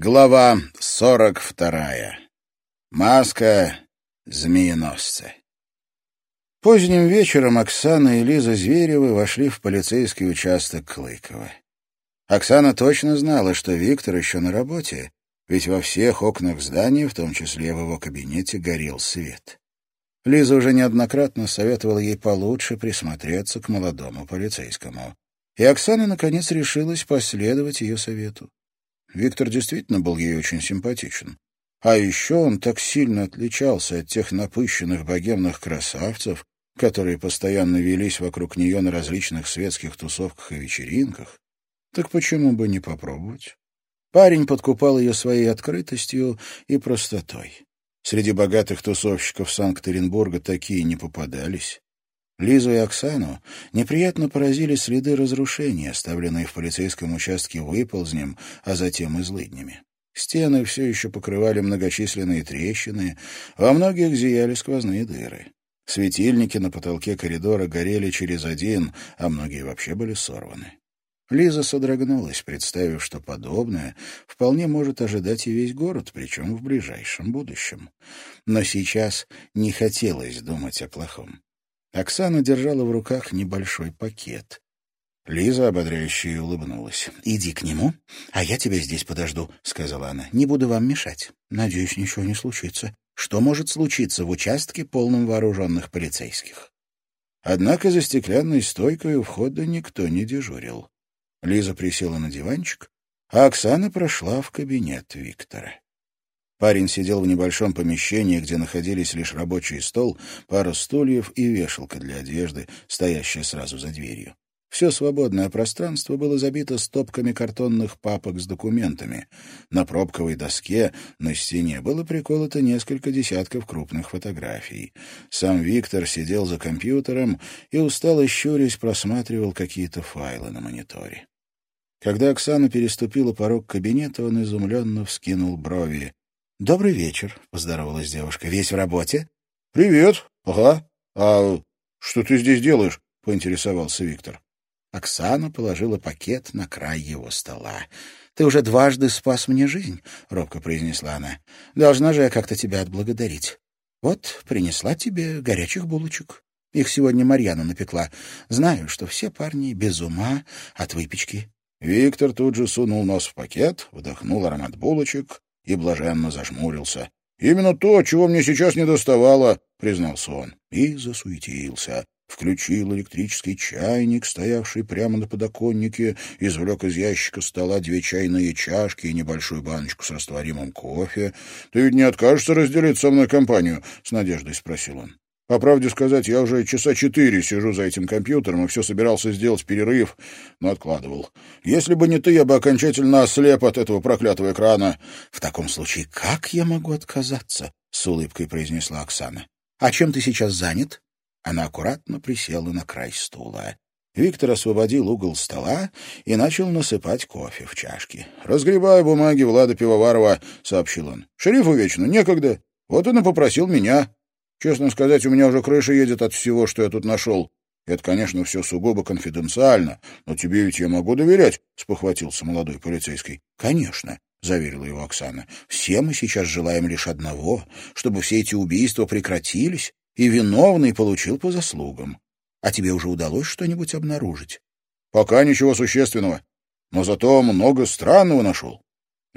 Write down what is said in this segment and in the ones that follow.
Глава сорок вторая. Маска змееносца. Поздним вечером Оксана и Лиза Зверевы вошли в полицейский участок Клыкова. Оксана точно знала, что Виктор еще на работе, ведь во всех окнах здания, в том числе в его кабинете, горел свет. Лиза уже неоднократно советовала ей получше присмотреться к молодому полицейскому. И Оксана, наконец, решилась последовать ее совету. Виктор действительно был ей очень симпатичен. А еще он так сильно отличался от тех напыщенных богемных красавцев, которые постоянно велись вокруг нее на различных светских тусовках и вечеринках. Так почему бы не попробовать? Парень подкупал ее своей открытостью и простотой. Среди богатых тусовщиков Санкт-Петербурга такие не попадались. Лизу и Оксану неприятно поразили следы разрушений, оставленные в полицейском участке выползнем, а затем и злыднями. Стены все еще покрывали многочисленные трещины, во многих зияли сквозные дыры. Светильники на потолке коридора горели через один, а многие вообще были сорваны. Лиза содрогнулась, представив, что подобное вполне может ожидать и весь город, причем в ближайшем будущем. Но сейчас не хотелось думать о плохом. Оксана держала в руках небольшой пакет. Лиза ободряюще улыбнулась. «Иди к нему, а я тебя здесь подожду», — сказала она. «Не буду вам мешать. Надеюсь, ничего не случится. Что может случиться в участке, полном вооруженных полицейских?» Однако за стеклянной стойкой у входа никто не дежурил. Лиза присела на диванчик, а Оксана прошла в кабинет Виктора. Парень сидел в небольшом помещении, где находились лишь рабочий стол, пара стульев и вешалка для одежды, стоящая сразу за дверью. Все свободное пространство было забито стопками картонных папок с документами. На пробковой доске на стене было приколото несколько десятков крупных фотографий. Сам Виктор сидел за компьютером и, устало щурясь, просматривал какие-то файлы на мониторе. Когда Оксана переступила порог кабинета, он изумленно вскинул брови. «Добрый вечер», — поздоровалась девушка. «Весь в работе?» «Привет. Ага. А что ты здесь делаешь?» — поинтересовался Виктор. Оксана положила пакет на край его стола. «Ты уже дважды спас мне жизнь», — робко произнесла она. «Должна же я как-то тебя отблагодарить. Вот, принесла тебе горячих булочек. Их сегодня Марьяна напекла. Знаю, что все парни без ума от выпечки». Виктор тут же сунул нос в пакет, вдохнул аромат булочек и блаженно зажмурился. «Именно то, чего мне сейчас не доставало», — признался он, и засуетился. Включил электрический чайник, стоявший прямо на подоконнике, извлек из ящика стола две чайные чашки и небольшую баночку с растворимым кофе. «Ты ведь не откажешься разделить со мной компанию?» — с надеждой спросил он. По правде сказать, я уже часа четыре сижу за этим компьютером и все собирался сделать перерыв, но откладывал. Если бы не ты, я бы окончательно ослеп от этого проклятого экрана. — В таком случае, как я могу отказаться? — с улыбкой произнесла Оксана. — А чем ты сейчас занят? Она аккуратно присела на край стула. Виктор освободил угол стола и начал насыпать кофе в чашки. «Разгребаю бумаги Влада Пивоварова», — сообщил он. «Шерифу вечно некогда. Вот он и попросил меня. Честно сказать, у меня уже крыша едет от всего, что я тут нашел. Это, конечно, все сугубо конфиденциально, но тебе ведь я могу доверять», — спохватился молодой полицейский. «Конечно», — заверила его Оксана. «Все мы сейчас желаем лишь одного, чтобы все эти убийства прекратились, и виновный получил по заслугам. А тебе уже удалось что-нибудь обнаружить?» «Пока ничего существенного, но зато много странного нашел.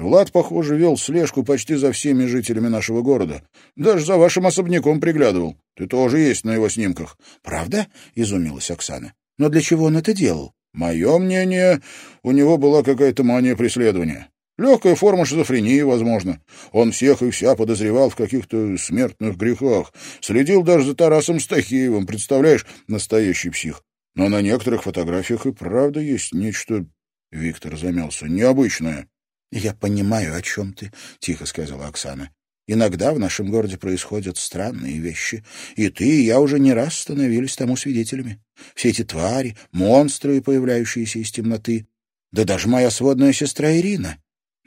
Влад, похоже, вел слежку почти за всеми жителями нашего города. Даже за вашим особняком приглядывал. Ты тоже есть на его снимках. — Правда? — изумилась Оксана. — Но для чего он это делал? — Мое мнение, у него была какая-то мания преследования. Легкая форма шизофрении, возможно. Он всех и вся подозревал в каких-то смертных грехах. Следил даже за Тарасом Стахеевым, представляешь, настоящий псих. Но на некоторых фотографиях и правда есть нечто... Виктор замялся. Необычное. «Я понимаю, о чем ты», — тихо сказала Оксана. «Иногда в нашем городе происходят странные вещи, и ты, и я уже не раз становились тому свидетелями. Все эти твари, монстры, появляющиеся из темноты. Да даже моя сводная сестра Ирина».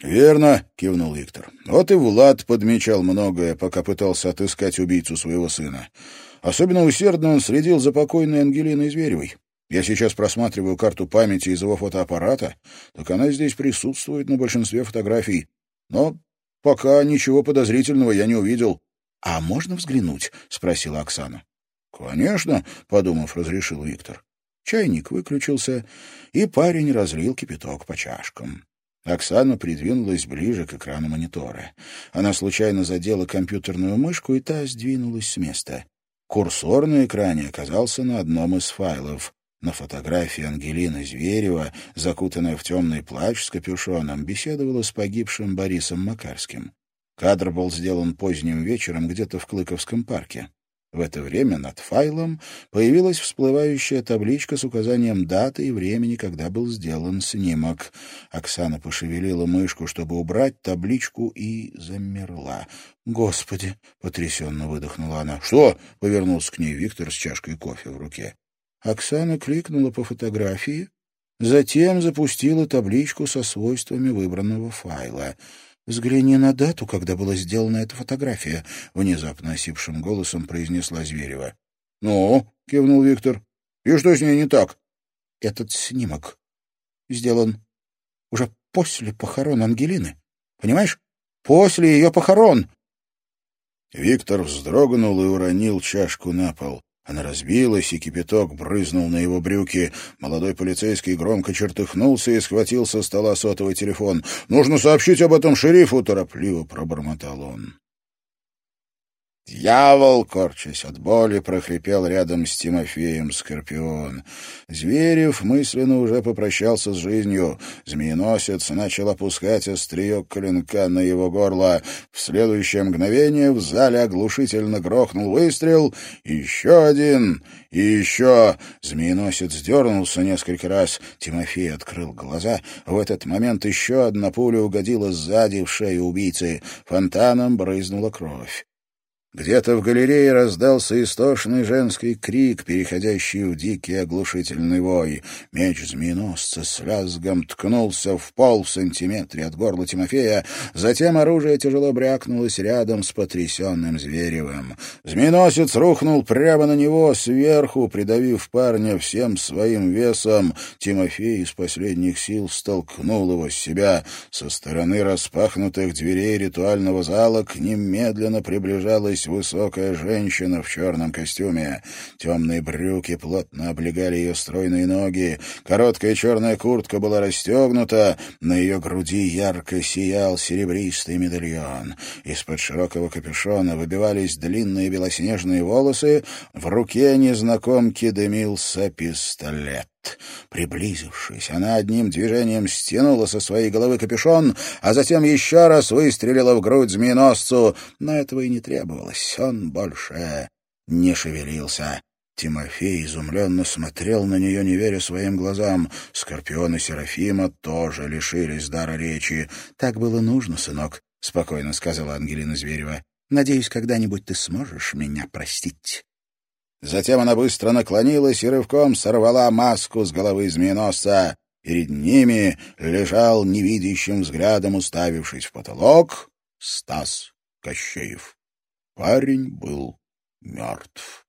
«Верно», — кивнул Виктор. «Вот и Влад подмечал многое, пока пытался отыскать убийцу своего сына. Особенно усердно он следил за покойной Ангелиной Зверевой. Я сейчас просматриваю карту памяти из его фотоаппарата, так она здесь присутствует на большинстве фотографий. Но пока ничего подозрительного я не увидел. — А можно взглянуть? — спросила Оксана. — Конечно, — подумав, разрешил Виктор. Чайник выключился, и парень разлил кипяток по чашкам. Оксана придвинулась ближе к экрану монитора. Она случайно задела компьютерную мышку, и та сдвинулась с места. Курсор на экране оказался на одном из файлов. На фотографии Ангелина Зверева, закутанная в темный плащ с капюшоном, беседовала с погибшим Борисом Макарским. Кадр был сделан поздним вечером где-то в Клыковском парке. В это время над файлом появилась всплывающая табличка с указанием даты и времени, когда был сделан снимок. Оксана пошевелила мышку, чтобы убрать табличку, и замерла. «Господи!» — потрясенно выдохнула она. «Что?» — повернулся к ней Виктор с чашкой кофе в руке. Оксана кликнула по фотографии, затем запустила табличку со свойствами выбранного файла — «Взгляни на дату, когда была сделана эта фотография», — внезапно осипшим голосом произнесла Зверева. «Ну?» — кивнул Виктор. «И что с ней не так?» «Этот снимок сделан уже после похорон Ангелины. Понимаешь? После ее похорон!» Виктор вздрогнул и уронил чашку на пол. Она разбилась, и кипяток брызнул на его брюки. Молодой полицейский громко чертыхнулся и схватил со стола сотовый телефон. «Нужно сообщить об этом шерифу!» — торопливо пробормотал он. «Дьявол!» — корчась от боли, прохрипел рядом с Тимофеем Скорпион. Зверев мысленно уже попрощался с жизнью. Змееносец начал опускать острие клинка на его горло. В следующее мгновение в зале оглушительно грохнул выстрел. Еще один. И еще. Змееносец дернулся несколько раз. Тимофей открыл глаза. В этот момент еще одна пуля угодила сзади в шею убийцы. Фонтаном брызнула кровь. Где-то в галерее раздался истошный женский крик, переходящий в дикий оглушительный вой. Меч змееносца с лязгом ткнулся в пол в сантиметре от горла Тимофея, затем оружие тяжело брякнулось рядом с потрясенным Зверевым. Змееносец рухнул прямо на него сверху, придавив парня всем своим весом. Тимофей из последних сил столкнул его с себя. Со стороны распахнутых дверей ритуального зала к ним медленно приближалась появилась высокая женщина в черном костюме. Темные брюки плотно облегали ее стройные ноги, короткая черная куртка была расстегнута, на ее груди ярко сиял серебристый медальон. Из-под широкого капюшона выбивались длинные белоснежные волосы, в руке незнакомки дымился пистолет. Приблизившись, она одним движением стянула со своей головы капюшон, а затем еще раз выстрелила в грудь змееносцу. Но этого и не требовалось. Он больше не шевелился. Тимофей изумленно смотрел на нее, не веря своим глазам. Скорпион и Серафима тоже лишились дара речи. «Так было нужно, сынок», — спокойно сказала Ангелина Зверева. «Надеюсь, когда-нибудь ты сможешь меня простить». Затем она быстро наклонилась и рывком сорвала маску с головы змееносца. Перед ними лежал невидящим взглядом, уставившись в потолок, Стас Кощеев. Парень был мертв.